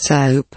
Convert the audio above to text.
Soap.